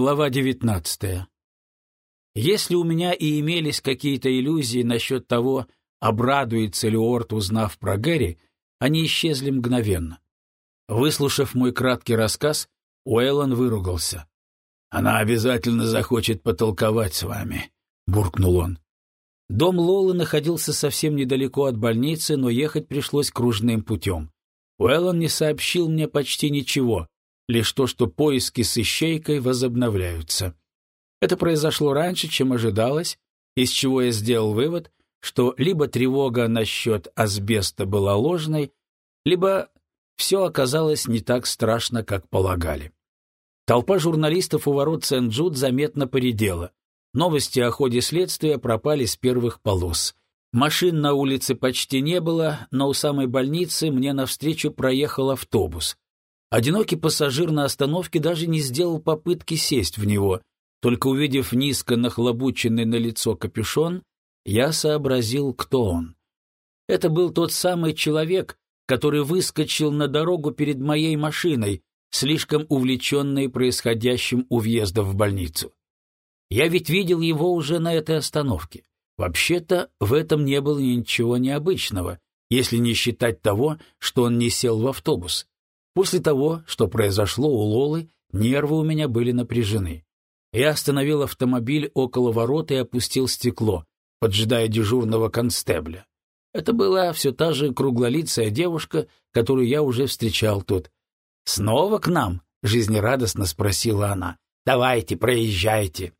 Глава 19. Если у меня и имелись какие-то иллюзии насчет того, обрадуется ли Орт, узнав про Гэри, они исчезли мгновенно. Выслушав мой краткий рассказ, Уэллон выругался. «Она обязательно захочет потолковать с вами», — буркнул он. Дом Лолы находился совсем недалеко от больницы, но ехать пришлось кружным путем. Уэллон не сообщил мне почти ничего, лишь то, что поиски с ищейкой возобновляются. Это произошло раньше, чем ожидалось, из чего я сделал вывод, что либо тревога насчет асбеста была ложной, либо все оказалось не так страшно, как полагали. Толпа журналистов у ворот Сен-Джуд заметно поредела. Новости о ходе следствия пропали с первых полос. Машин на улице почти не было, но у самой больницы мне навстречу проехал автобус. Одинокий пассажир на остановке даже не сделал попытки сесть в него. Только увидев низко нахлобученный на лицо капюшон, я сообразил, кто он. Это был тот самый человек, который выскочил на дорогу перед моей машиной, слишком увлеченный происходящим у въезда в больницу. Я ведь видел его уже на этой остановке. Вообще-то в этом не было ничего необычного, если не считать того, что он не сел в автобус. После того, что произошло у Лолы, нервы у меня были напряжены. Я остановил автомобиль около ворот и опустил стекло, поджидая дежурного констебля. Это была все та же круглолицая девушка, которую я уже встречал тут. «Снова к нам?» — жизнерадостно спросила она. «Давайте, проезжайте».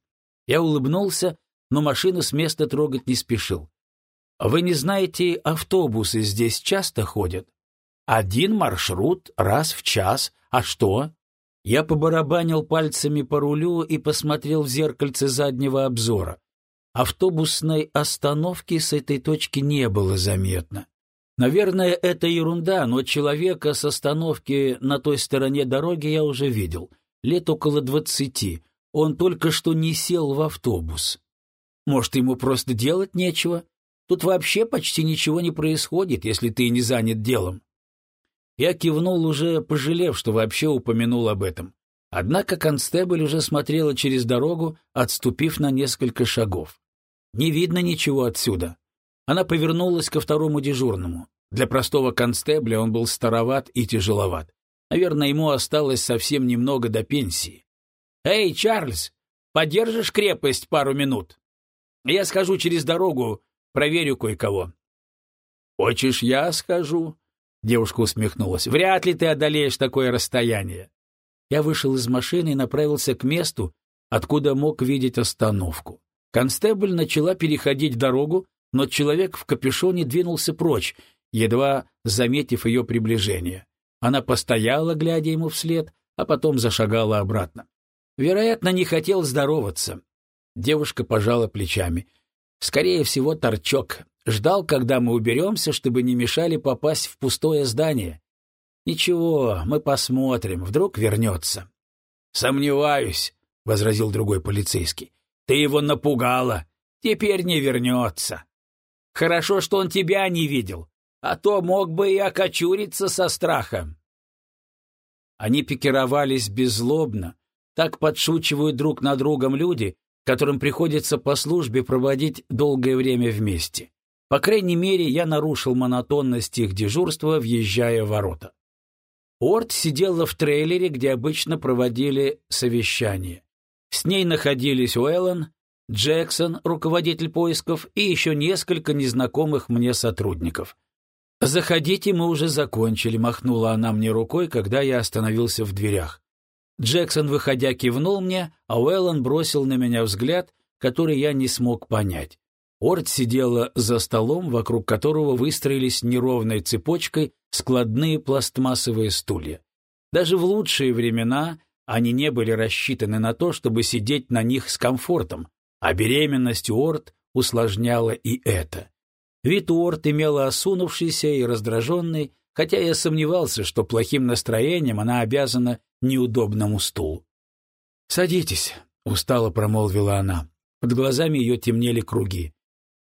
Я улыбнулся, но машину с места трогать не спешил. «Вы не знаете, автобусы здесь часто ходят?» Один маршрут раз в час. А что? Я побарабанил пальцами по рулю и посмотрел в зеркальце заднего обзора. Автобусной остановки с этой точки не было заметно. Наверное, это ерунда, но человека с остановки на той стороне дороги я уже видел. Лет около двадцати. Он только что не сел в автобус. Может, ему просто делать нечего? Тут вообще почти ничего не происходит, если ты не занят делом. Я кивнул, уже пожалев, что вообще упомянул об этом. Однако констебль уже смотрела через дорогу, отступив на несколько шагов. «Не видно ничего отсюда». Она повернулась ко второму дежурному. Для простого констебля он был староват и тяжеловат. Наверное, ему осталось совсем немного до пенсии. «Эй, Чарльз, подержишь крепость пару минут? Я схожу через дорогу, проверю кое-кого». «Хочешь, я схожу?» Девушка усмехнулась. «Вряд ли ты одолеешь такое расстояние». Я вышел из машины и направился к месту, откуда мог видеть остановку. Констебль начала переходить дорогу, но человек в капюшоне двинулся прочь, едва заметив ее приближение. Она постояла, глядя ему вслед, а потом зашагала обратно. Вероятно, не хотел здороваться. Девушка пожала плечами. Скорее всего, торчок. Ждал, когда мы уберемся, чтобы не мешали попасть в пустое здание. Ничего, мы посмотрим, вдруг вернется. Сомневаюсь, — возразил другой полицейский. Ты его напугала. Теперь не вернется. Хорошо, что он тебя не видел, а то мог бы и окочуриться со страха. Они пикировались беззлобно. Так подшучивают друг над другом люди, которым приходится по службе проводить долгое время вместе. По крайней мере, я нарушил монотонность их дежурства, въезжая в ворота. Орт сидела в трейлере, где обычно проводили совещания. С ней находились Уэллон, Джексон, руководитель поисков, и еще несколько незнакомых мне сотрудников. «Заходите, мы уже закончили», — махнула она мне рукой, когда я остановился в дверях. Джексон, выходя, кивнул мне, а Уэллон бросил на меня взгляд, который я не смог понять. Орд сидела за столом, вокруг которого выстроились неровной цепочкой складные пластмассовые стулья. Даже в лучшие времена они не были рассчитаны на то, чтобы сидеть на них с комфортом, а беременность Орд усложняла и это. Вид Уорд имела осунувшийся и раздраженный, хотя я сомневался, что плохим настроением она обязана неудобному стулу. «Садитесь», — устало промолвила она. Под глазами ее темнели круги.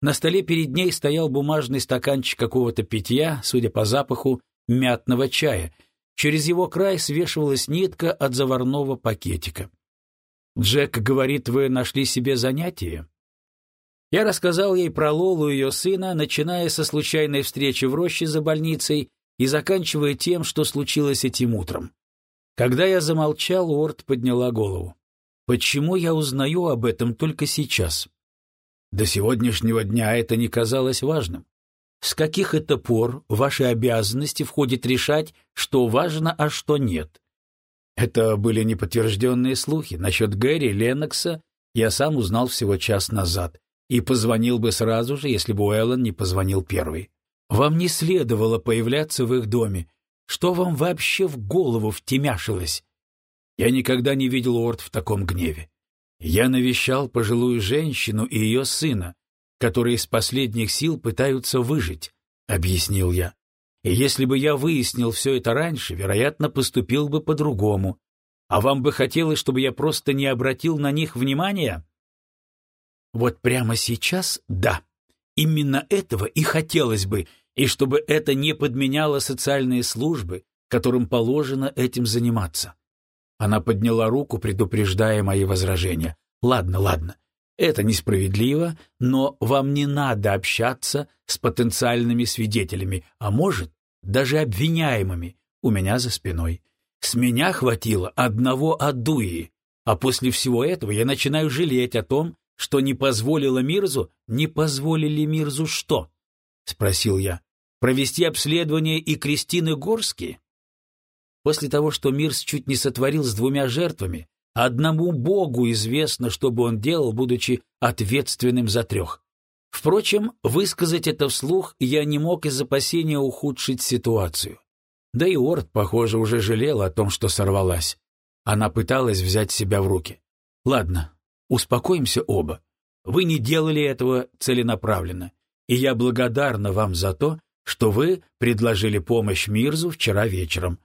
На столе перед ней стоял бумажный стаканчик какого-то питья, судя по запаху, мятного чая. Через его край свешивалась нитка от заварного пакетика. Джек говорит, вы нашли себе занятие? Я рассказал ей про Лолу и ее сына, начиная со случайной встречи в роще за больницей и заканчивая тем, что случилось этим утром. Когда я замолчал, Уорд подняла голову. Почему я узнаю об этом только сейчас? До сегодняшнего дня это не казалось важным. С каких это пор ваши обязанности входит решать, что важно, а что нет? Это были неподтвержденные слухи. Насчет Гэри Леннокса я сам узнал всего час назад и позвонил бы сразу же, если бы Уэллон не позвонил первый. Вам не следовало появляться в их доме. Что вам вообще в голову втемяшилось? Я никогда не видел Уорд в таком гневе. Я навещал пожилую женщину и ее сына, которые из последних сил пытаются выжить, — объяснил я. И если бы я выяснил все это раньше, вероятно, поступил бы по-другому. А вам бы хотелось, чтобы я просто не обратил на них внимания? Вот прямо сейчас — да. Именно этого и хотелось бы, и чтобы это не подменяло социальные службы, которым положено этим заниматься. Она подняла руку, предупреждая мои возражения. «Ладно, ладно, это несправедливо, но вам не надо общаться с потенциальными свидетелями, а может, даже обвиняемыми, у меня за спиной. С меня хватило одного Адуи, а после всего этого я начинаю жалеть о том, что не позволила Мирзу, не позволили Мирзу что? — спросил я. — Провести обследование и Кристины Горски? После того, что Мирс чуть не сотворил с двумя жертвами, одному Богу известно, что бы он делал, будучи ответственным за трех. Впрочем, высказать это вслух я не мог из опасения ухудшить ситуацию. Да и Орд, похоже, уже жалел о том, что сорвалась. Она пыталась взять себя в руки. «Ладно, успокоимся оба. Вы не делали этого целенаправленно, и я благодарна вам за то, что вы предложили помощь Мирзу вчера вечером».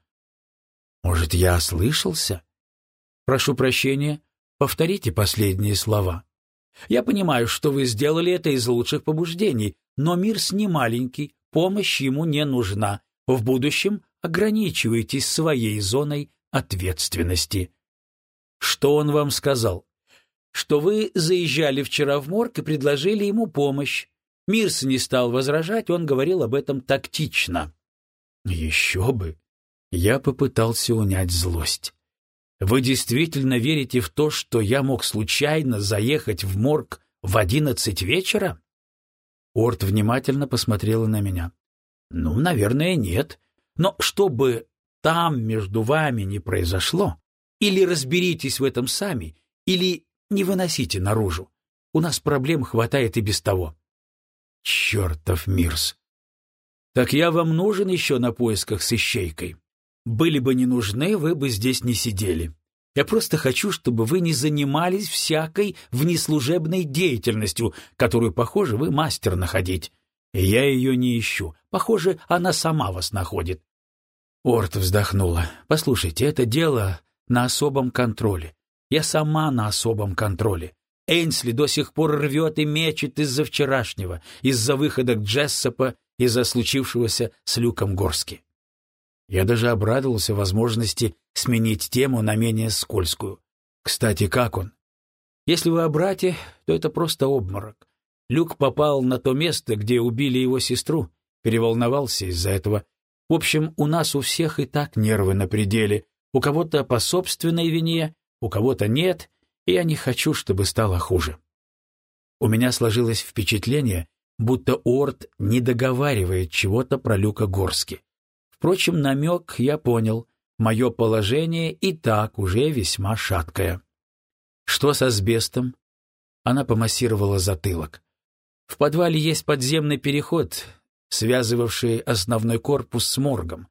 «Может, я ослышался?» «Прошу прощения, повторите последние слова». Я понимаю, что вы сделали это из лучших побуждений, но мир с не маленький, помощь ему не нужна. В будущем ограничивайтесь своей зоной ответственности. Что он вам сказал? Что вы заезжали вчера в морг и предложили ему помощь. Мирс не стал возражать, он говорил об этом тактично. Еще бы! Я попытался унять злость. Вы действительно верите в то, что я мог случайно заехать в морг в одиннадцать вечера? Орт внимательно посмотрела на меня. Ну, наверное, нет. Но чтобы там между вами не произошло, или разберитесь в этом сами, или не выносите наружу. У нас проблем хватает и без того. Чертов Мирс! Так я вам нужен еще на поисках с ищейкой? Были бы не нужны, вы бы здесь не сидели. Я просто хочу, чтобы вы не занимались всякой внеслужебной деятельностью, которую, похоже, вы мастер находить. И я ее не ищу. Похоже, она сама вас находит. Орт вздохнула. Послушайте, это дело на особом контроле. Я сама на особом контроле. Эйнсли до сих пор рвет и мечет из-за вчерашнего, из-за выхода Джессопа, из-за случившегося с Люком Горски. Я даже обрадовался возможности сменить тему на менее скользкую. Кстати, как он? Если вы о брате, то это просто обморок. Люк попал на то место, где убили его сестру, переволновался из-за этого. В общем, у нас у всех и так нервы на пределе. У кого-то по собственной вине, у кого-то нет, и я не хочу, чтобы стало хуже. У меня сложилось впечатление, будто Орд не договаривает чего-то про Люка Горски. Впрочем, намек я понял. Мое положение и так уже весьма шаткое. Что с асбестом? Она помассировала затылок. В подвале есть подземный переход, связывавший основной корпус с моргом.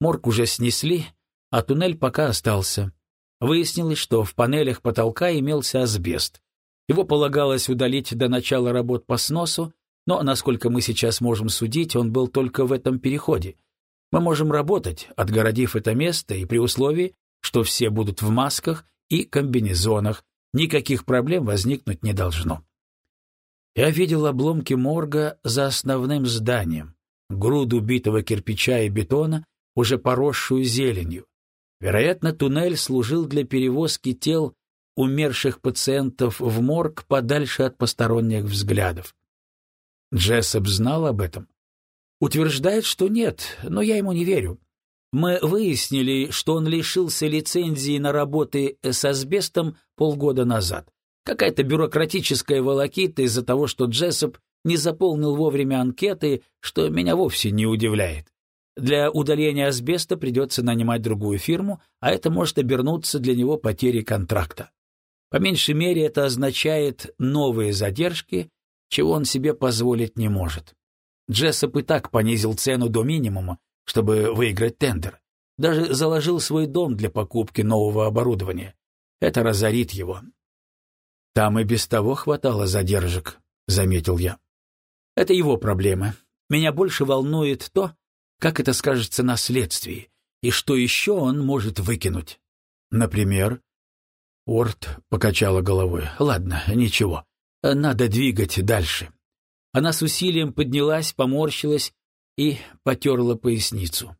Морг уже снесли, а туннель пока остался. Выяснилось, что в панелях потолка имелся асбест. Его полагалось удалить до начала работ по сносу, но, насколько мы сейчас можем судить, он был только в этом переходе — мы можем работать, отгородив это место, и при условии, что все будут в масках и комбинезонах, никаких проблем возникнуть не должно. Я видел обломки морга за основным зданием, груду битого кирпича и бетона, уже поросшую зеленью. Вероятно, туннель служил для перевозки тел умерших пациентов в морг подальше от посторонних взглядов. Джессоп знал об этом? Утверждает, что нет, но я ему не верю. Мы выяснили, что он лишился лицензии на работы с асбестом полгода назад. Какая-то бюрократическая волокита из-за того, что Джессоп не заполнил вовремя анкеты, что меня вовсе не удивляет. Для удаления асбеста придется нанимать другую фирму, а это может обернуться для него потерей контракта. По меньшей мере это означает новые задержки, чего он себе позволить не может. Джессоп и так понизил цену до минимума, чтобы выиграть тендер. Даже заложил свой дом для покупки нового оборудования. Это разорит его. Там и без того хватало задержек, заметил я. Это его проблемы. Меня больше волнует то, как это скажется на следствии, и что еще он может выкинуть. Например, Орт покачала головой. Ладно, ничего. Надо двигать дальше. Она с усилием поднялась, поморщилась и потерла поясницу.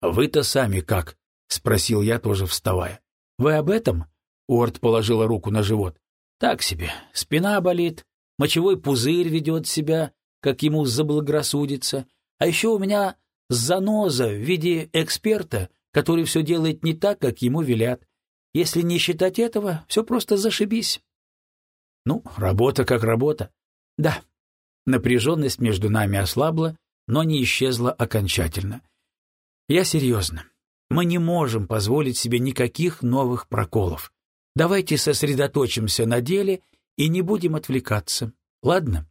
«Вы-то сами как?» — спросил я, тоже вставая. «Вы об этом?» — Уорд положила руку на живот. «Так себе. Спина болит, мочевой пузырь ведет себя, как ему заблагорассудится. А еще у меня заноза в виде эксперта, который все делает не так, как ему велят. Если не считать этого, все просто зашибись». «Ну, работа как работа». «Да». Напряженность между нами ослабла, но не исчезла окончательно. Я серьезно. Мы не можем позволить себе никаких новых проколов. Давайте сосредоточимся на деле и не будем отвлекаться. Ладно?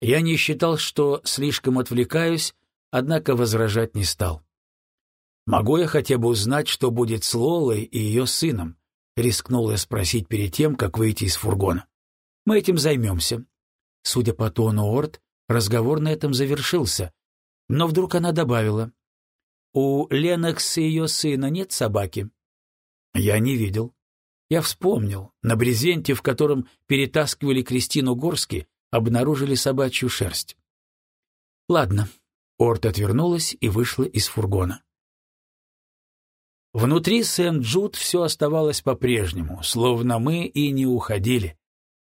Я не считал, что слишком отвлекаюсь, однако возражать не стал. «Могу я хотя бы узнать, что будет с Лолой и ее сыном?» — рискнул я спросить перед тем, как выйти из фургона. «Мы этим займемся». Судя по тону Орд, разговор на этом завершился, но вдруг она добавила. У Ленокс и ее сына нет собаки? Я не видел. Я вспомнил, на брезенте, в котором перетаскивали Кристину Горски, обнаружили собачью шерсть. Ладно. Орт отвернулась и вышла из фургона. Внутри Сент-Джуд все оставалось по-прежнему, словно мы и не уходили.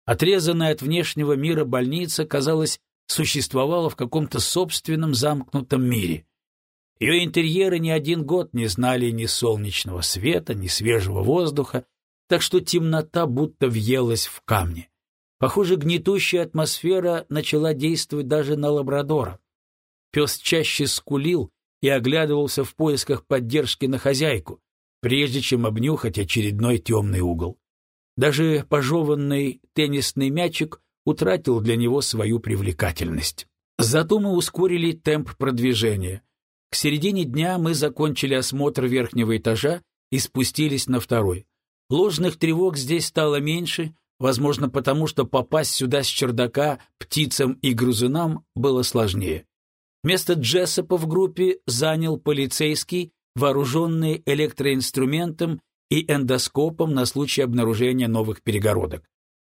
Отрезанная от внешнего мира больница, казалось, существовала в каком-то собственном замкнутом мире. Ее интерьеры ни один год не знали ни солнечного света, ни свежего воздуха, так что темнота будто въелась в камни. Похоже, гнетущая атмосфера начала действовать даже на лабрадора. Пес чаще скулил и оглядывался в поисках поддержки на хозяйку, прежде чем обнюхать очередной темный угол. Даже пожеванный теннисный мячик утратил для него свою привлекательность. Зато мы ускорили темп продвижения. К середине дня мы закончили осмотр верхнего этажа и спустились на второй. Ложных тревог здесь стало меньше, возможно, потому что попасть сюда с чердака птицам и грызунам было сложнее. Место Джессопа в группе занял полицейский, вооруженный электроинструментом и эндоскопом на случай обнаружения новых перегородок.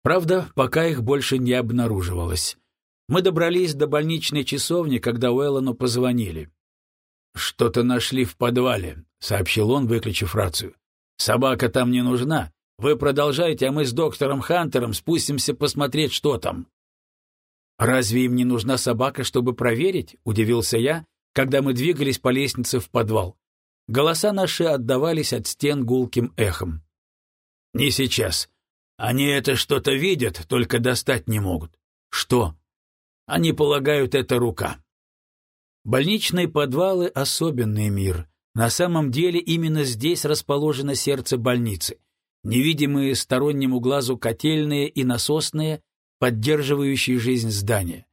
Правда, пока их больше не обнаруживалось. Мы добрались до больничной часовни, когда Уэллону позвонили. «Что-то нашли в подвале», — сообщил он, выключив рацию. «Собака там не нужна. Вы продолжайте, а мы с доктором Хантером спустимся посмотреть, что там». «Разве им не нужна собака, чтобы проверить?» — удивился я, когда мы двигались по лестнице в подвал. Голоса наши отдавались от стен гулким эхом. «Не сейчас. Они это что-то видят, только достать не могут». «Что?» «Они полагают, это рука». Больничные подвалы — особенный мир. На самом деле именно здесь расположено сердце больницы. Невидимые стороннему глазу котельные и насосные, поддерживающие жизнь здания.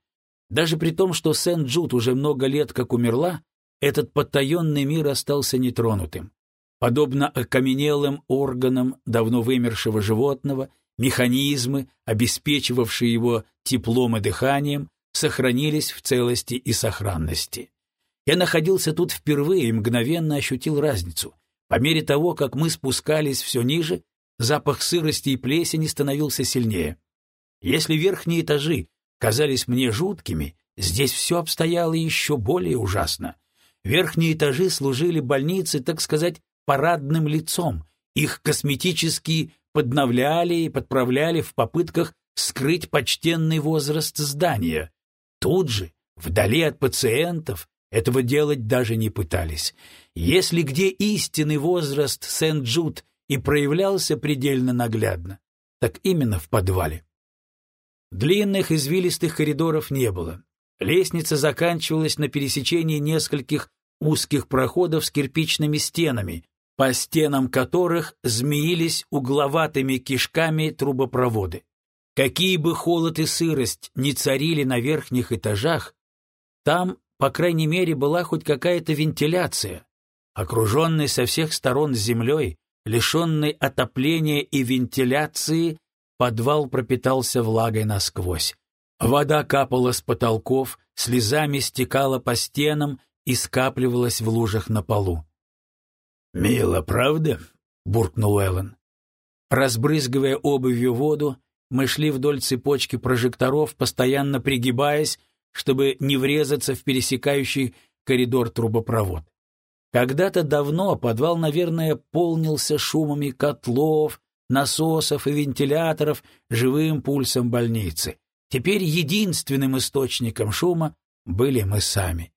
Даже при том, что Сент-Джуд уже много лет как умерла, этот потаенный мир остался нетронутым. Подобно окаменелым органам давно вымершего животного, механизмы, обеспечивавшие его теплом и дыханием, сохранились в целости и сохранности. Я находился тут впервые и мгновенно ощутил разницу. По мере того, как мы спускались все ниже, запах сырости и плесени становился сильнее. Если верхние этажи казались мне жуткими, здесь все обстояло еще более ужасно. Верхние этажи служили больнице, так сказать, парадным лицом. Их косметический подновляли и подправляли в попытках скрыть почтенный возраст здания. Тут же, вдали от пациентов, этого делать даже не пытались. Если где истинный возраст Сент-Джуд и проявлялся предельно наглядно, так именно в подвале. Длинных извилистых коридоров не было. Лестница заканчивалась на пересечении нескольких узких проходов с кирпичными стенами, по стенам которых змеились угловатыми кишками трубопроводы. Какие бы холод и сырость ни царили на верхних этажах, там, по крайней мере, была хоть какая-то вентиляция. Окруженный со всех сторон землей, лишенный отопления и вентиляции, подвал пропитался влагой насквозь. Вода капала с потолков, слезами стекала по стенам и скапливалась в лужах на полу. «Мило, правда?» — буркнул Эллен. Разбрызгивая обувью воду, мы шли вдоль цепочки прожекторов, постоянно пригибаясь, чтобы не врезаться в пересекающий коридор трубопровод. Когда-то давно подвал, наверное, полнился шумами котлов, насосов и вентиляторов, живым пульсом больницы. Теперь единственным источником шума были мы сами.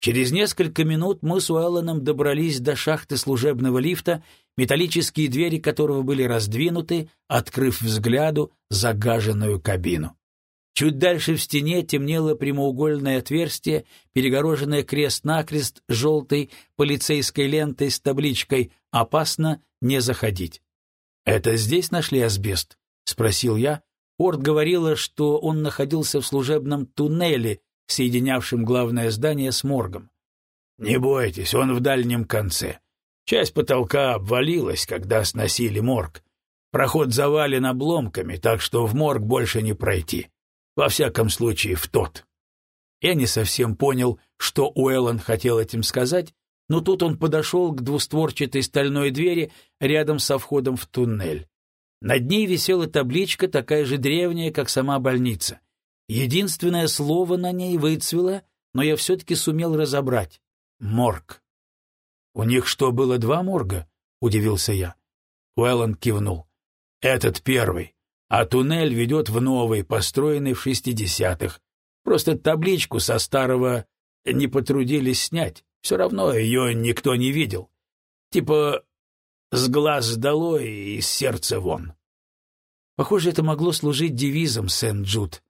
Через несколько минут мы с Уэллоном добрались до шахты служебного лифта, металлические двери которого были раздвинуты, открыв взгляду загаженную кабину. Чуть дальше в стене темнело прямоугольное отверстие, перегороженное крест-накрест желтой полицейской лентой с табличкой «Опасно не заходить». «Это здесь нашли асбест?» — спросил я. Орд говорила, что он находился в служебном туннеле, соединявшем главное здание с моргом. «Не бойтесь, он в дальнем конце. Часть потолка обвалилась, когда сносили морг. Проход завален обломками, так что в морг больше не пройти. Во всяком случае, в тот». Я не совсем понял, что Уэллон хотел этим сказать, но тут он подошел к двустворчатой стальной двери рядом со входом в туннель. Над ней висела табличка, такая же древняя, как сама больница. Единственное слово на ней выцвело, но я все-таки сумел разобрать — морг. — У них что, было два морга? — удивился я. Уэллон кивнул. — Этот первый, а туннель ведет в новый, построенный в шестидесятых. Просто табличку со старого не потрудились снять. Все равно ее никто не видел. Типа с глаз долой и с сердца вон. Похоже, это могло служить девизом Сент-Джуд.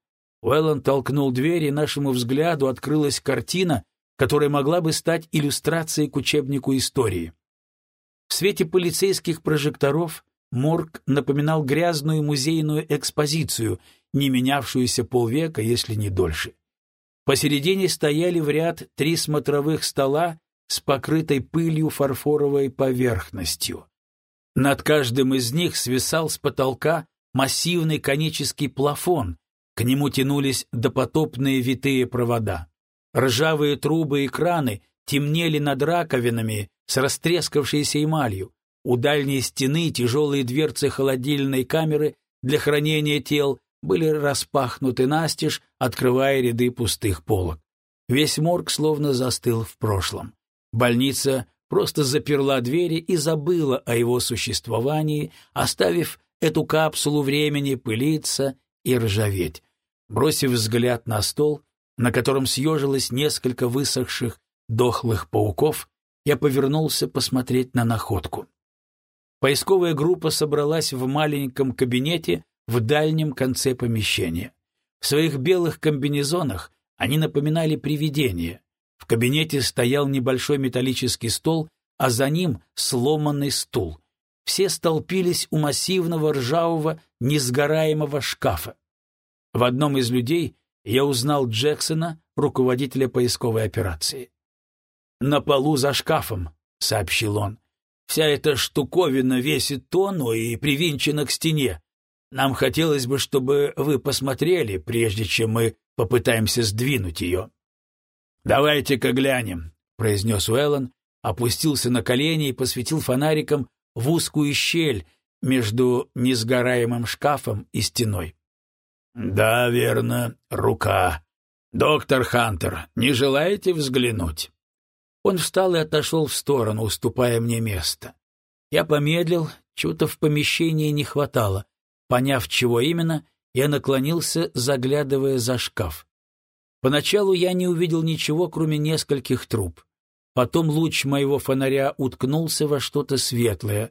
Уэллон толкнул дверь, и нашему взгляду открылась картина, которая могла бы стать иллюстрацией к учебнику истории. В свете полицейских прожекторов морг напоминал грязную музейную экспозицию, не менявшуюся полвека, если не дольше. Посередине стояли в ряд три смотровых стола с покрытой пылью фарфоровой поверхностью. Над каждым из них свисал с потолка массивный конический плафон, к нему тянулись допотопные витые провода. Ржавые трубы и краны темнели над раковинами с растрескавшейся эмалью. У дальней стены тяжелые дверцы холодильной камеры для хранения тел были распахнуты настежь, открывая ряды пустых полок. Весь морг словно застыл в прошлом. Больница просто заперла двери и забыла о его существовании, оставив эту капсулу времени пылиться и ржаветь. Бросив взгляд на стол, на котором съежилось несколько высохших, дохлых пауков, я повернулся посмотреть на находку. Поисковая группа собралась в маленьком кабинете в дальнем конце помещения. В своих белых комбинезонах они напоминали привидения. В кабинете стоял небольшой металлический стол, а за ним сломанный стул. Все столпились у массивного ржавого несгораемого шкафа. В одном из людей я узнал Джексона, руководителя поисковой операции. «На полу за шкафом», — сообщил он. «Вся эта штуковина весит тонну и привинчена к стене. Нам хотелось бы, чтобы вы посмотрели, прежде чем мы попытаемся сдвинуть ее». «Давайте-ка глянем», — произнес Уэллон, опустился на колени и посветил фонариком в узкую щель между несгораемым шкафом и стеной. «Да, верно, рука. Доктор Хантер, не желаете взглянуть?» Он встал и отошел в сторону, уступая мне место. Я помедлил, чего-то в помещении не хватало. Поняв, чего именно, я наклонился, заглядывая за шкаф. Поначалу я не увидел ничего, кроме нескольких труб. Потом луч моего фонаря уткнулся во что-то светлое.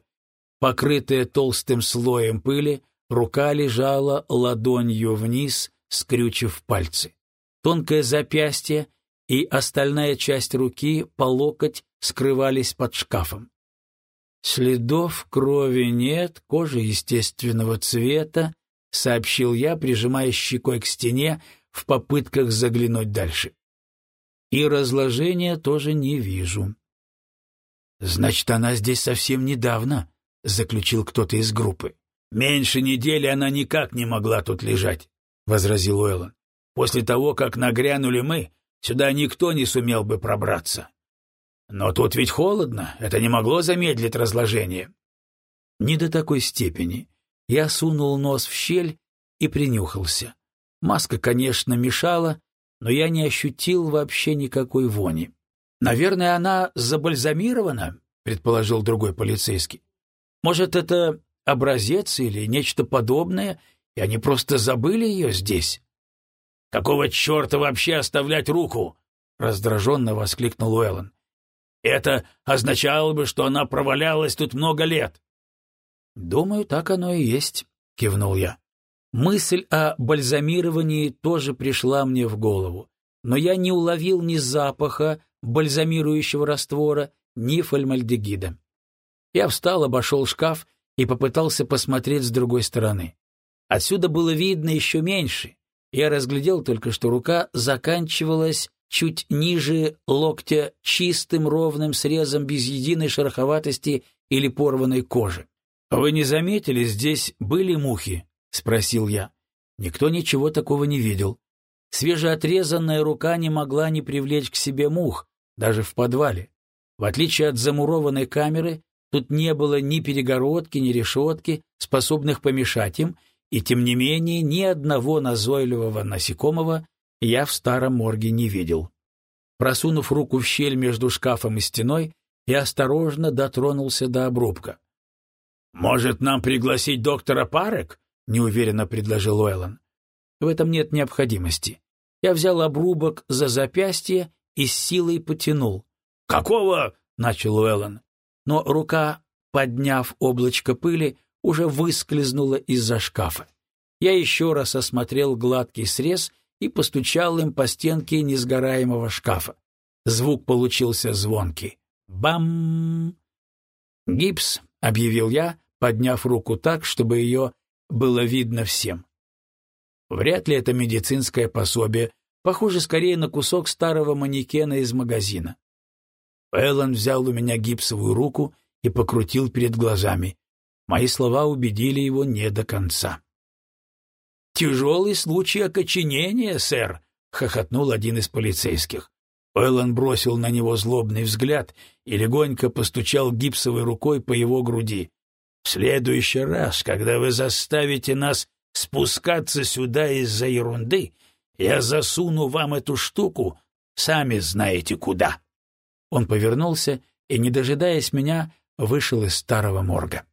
Покрытая толстым слоем пыли, рука лежала ладонью вниз, скрючив пальцы. Тонкое запястье и остальная часть руки по локоть скрывались под шкафом. Следов крови нет, кожа естественного цвета, сообщил я, прижимая щекой к стене в попытках заглянуть дальше. И разложения тоже не вижу. Значит, она здесь совсем недавно, заключил кто-то из группы. Меньше недели она никак не могла тут лежать, возразил Уэллон. После того, как нагрянули мы, сюда никто не сумел бы пробраться. Но тут ведь холодно, это не могло замедлить разложение. Не до такой степени. Я сунул нос в щель и принюхался. Маска, конечно, мешала, но я не ощутил вообще никакой вони. Наверное, она забальзамирована, предположил другой полицейский. Может, это образец или нечто подобное, и они просто забыли ее здесь? Какого черта вообще оставлять руку? раздраженно воскликнул Уэллон. Это означало бы, что она провалялась тут много лет. Думаю, так оно и есть, кивнул я. Мысль о бальзамировании тоже пришла мне в голову, но я не уловил ни запаха бальзамирующего раствора, ни фальмальдегида. Я встал, обошел шкаф и попытался посмотреть с другой стороны. Отсюда было видно еще меньше. Я разглядел только, что рука заканчивалась чуть ниже локтя чистым ровным срезом без единой шероховатости или порванной кожи. «Вы не заметили, здесь были мухи?» — спросил я. Никто ничего такого не видел. Свежеотрезанная рука не могла не привлечь к себе мух, даже в подвале. В отличие от замурованной камеры, тут не было ни перегородки, ни решетки, способных помешать им, и тем не менее ни одного назойливого насекомого я в старом морге не видел. Просунув руку в щель между шкафом и стеной, я осторожно дотронулся до обрубка. «Может, нам пригласить доктора Парек?» — неуверенно предложил Уэллон. «В этом нет необходимости. Я взял обрубок за запястье и с силой потянул. «Какого?» — начал Уэллон. Но рука, подняв облачко пыли, уже выскользнула из-за шкафа. Я еще раз осмотрел гладкий срез — и постучал им по стенке несгораемого шкафа. Звук получился звонкий. Бам! «Гипс», — объявил я, подняв руку так, чтобы ее было видно всем. Вряд ли это медицинское пособие, похоже скорее на кусок старого манекена из магазина. Эллен взял у меня гипсовую руку и покрутил перед глазами. Мои слова убедили его не до конца. «Тяжелый случай окоченения, сэр», — хохотнул один из полицейских. Уэллон бросил на него злобный взгляд и легонько постучал гипсовой рукой по его груди. «В следующий раз, когда вы заставите нас спускаться сюда из-за ерунды, я засуну вам эту штуку, сами знаете куда». Он повернулся и, не дожидаясь меня, вышел из старого морга.